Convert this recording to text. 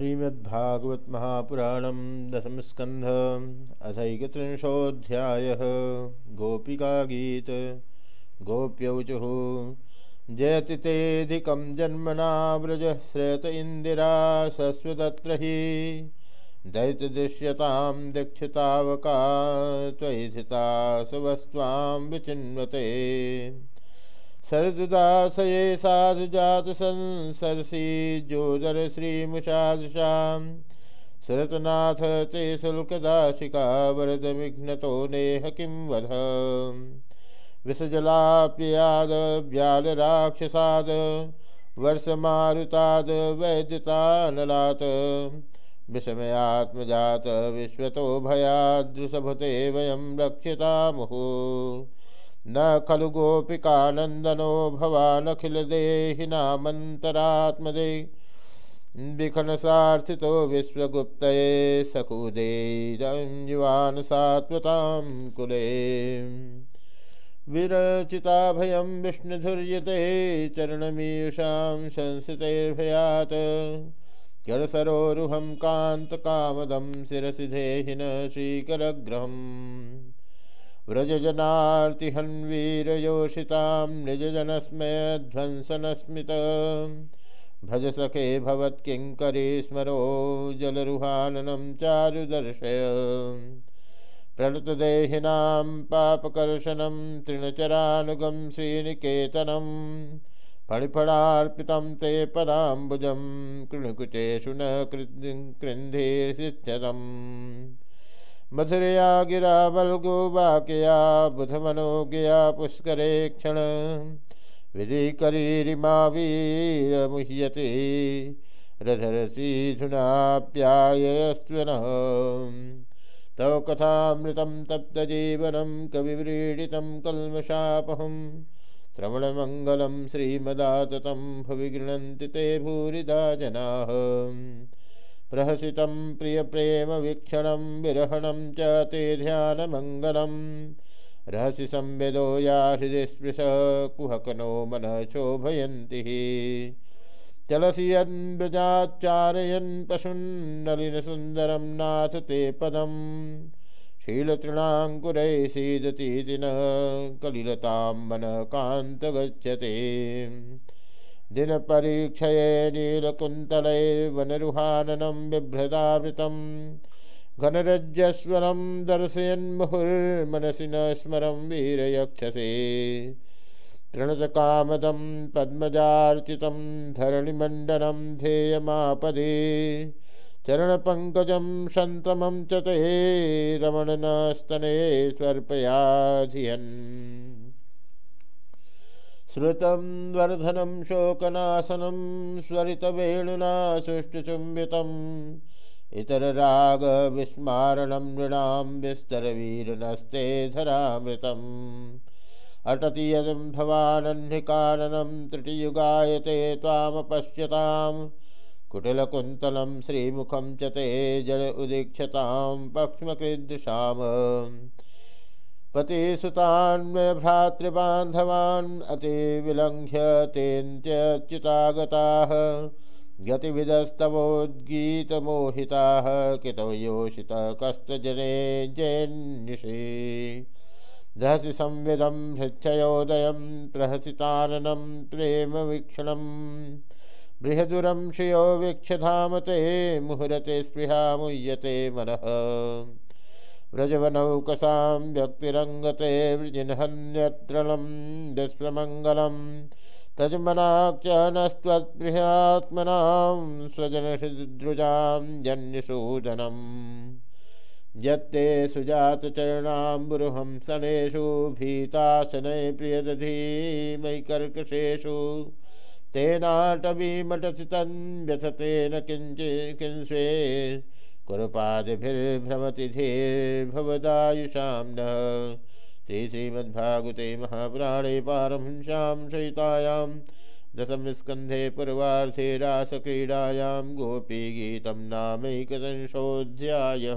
श्रीमद्भागवत महापुराण दशम स्कंध अथैकत्रिंशोऽध्याय गोपिका गीत गोप्यौचु जयति तेधिकं जन्मना व्रज श्रेत इंदिरा शस्वतत्र दैत दैत्यदृश्यतां दीक्षितावका सुवस्त्वां विचिन्वते सरदुदासये साधुजात संसरसी जोदर श्रीमुषादृशां सुरतनाथ ते शुल्कदाशिका वरदविघ्नतो नेह किं वध? विषजलाप्ययाद व्यालराक्षसाद, वर्षमारुताद, वैद्यतानलात्। विषमयात्मजात, विश्वतो भयादृशभुते वयं रक्षिता मुहुः न खलु गोपिकानन्दनो भवानखिलदेहिनामन्तरात्मदे विखनसार्थितो विश्वगुप्तये सकुदेदं युवान् सात्वतां कुले। विरचिताभयं विष्णुधुर्यते चरणमीयुषां संस्थितैर्भयात् जडसरोरुहं कान्तकामदं शिरसि देहिन श्रीकरग्रहम्। व्रजजनार्तिहन्वीरयोषितां निजजनस्मयध्वंसनस्मित। भज सखे भवत्किङ्करी स्मरो जलरुहाननं चारुदर्शय। प्रणतदेहिनां पापकर्षणं तृणचरानुगं श्रीनिकेतनं। फणिफणार्पितं ते पदाम्बुजं कृणुकुचेषु न कृन्धिरित्यदम् मथुरया गिरा बलगो वाक्या बुधमनो गया पुष्करे क्षण। विधि करीरिमा वीर मुह्यते रधरसी धुनाप्यायस्वन तव कथामृतं तप्तजीवनं कविव्रीडितं कल्मषापहं श्रवणमङ्गलं श्रीमदाततं भुवि गृह्णन्ति ते भूरिदा जनाः। प्रहसितं प्रियप्रेमवीक्षणं विरहणं च ते ध्यानमङ्गलं रहसि संवेदो या हृदि स्पृश, कुहकनो मनः शोभयन्ति। चलसि यन्व्रजाच्चारयन् पशुन्नलिनसुन्दरं नाथ ते पदं शीलतृणाङ्कुरैः सीदतीति न कलिलतां मनः कान्तगच्छते। दिन परीक्षये नीलकुन्तलैर्वनरुहाननं बिभ्रदावृतं। घनरज्जस्वरं दर्शयन्मुहुर्मनसि न स्मरं वीरयक्षसे। प्रणतकामदं पद्मजार्चितं धरणिमण्डनं ध्येयमापदे। चरणपङ्कजं सन्तमं च ते रमणनस्तने स्वर्पयाधियन्। श्रुतं वर्धनं शोकनाशनं स्वरितवेणुना सुष्ठुचुम्बितम् इतररागविस्मारणं नृणां विस्तरवीरनस्ते धरामृतम्। अटति यदं भवानह्निकाननं त्रुटियुगायते त्वामपश्यतां कुटिलकुन्तलं श्रीमुखं च ते जड उदीक्षतां पक्ष्मकृदृशाम् पतिसुतान्वभ्रातृबान्धवान् अतिविलङ्घ्य तेन्त्यच्युतागताः गतिविदस्तवोद्गीतमोहिताः कितवयोषितः कस्तजने जैन्निषे। दहसि संविदं हृच्छयोदयं प्रहसिताननं प्रेमवीक्षणं बृहदुरं श्रियो वीक्षधाम ते, मुहुरते स्पृहा मुह्यते मनः। व्रजवनौकसां व्यक्तिरङ्गते वृजिनहन्यत्रलं विश्वमङ्गलं। तजमनाक् च नस्त्वद्बृहात्मनां स्वजनहृद्रुजां जन्यसूदनम् यत्ते सुजातचरणाम्बुरुहं सनेषु भीताशनै प्रियदधीमयि कर्कशेषु तेनाटवीमटसि तन्व्यसतेन किञ्चित् किंस्वे कुरपादिभिर्भ्रमति धीर्भवदायुषां नः। श्री महापुराणे पारमहंस्यां सहितायां दशमस्कन्धे पूर्वार्धे रासक्रीडायां गोपीगीतं नामैकदंशोऽध्यायः।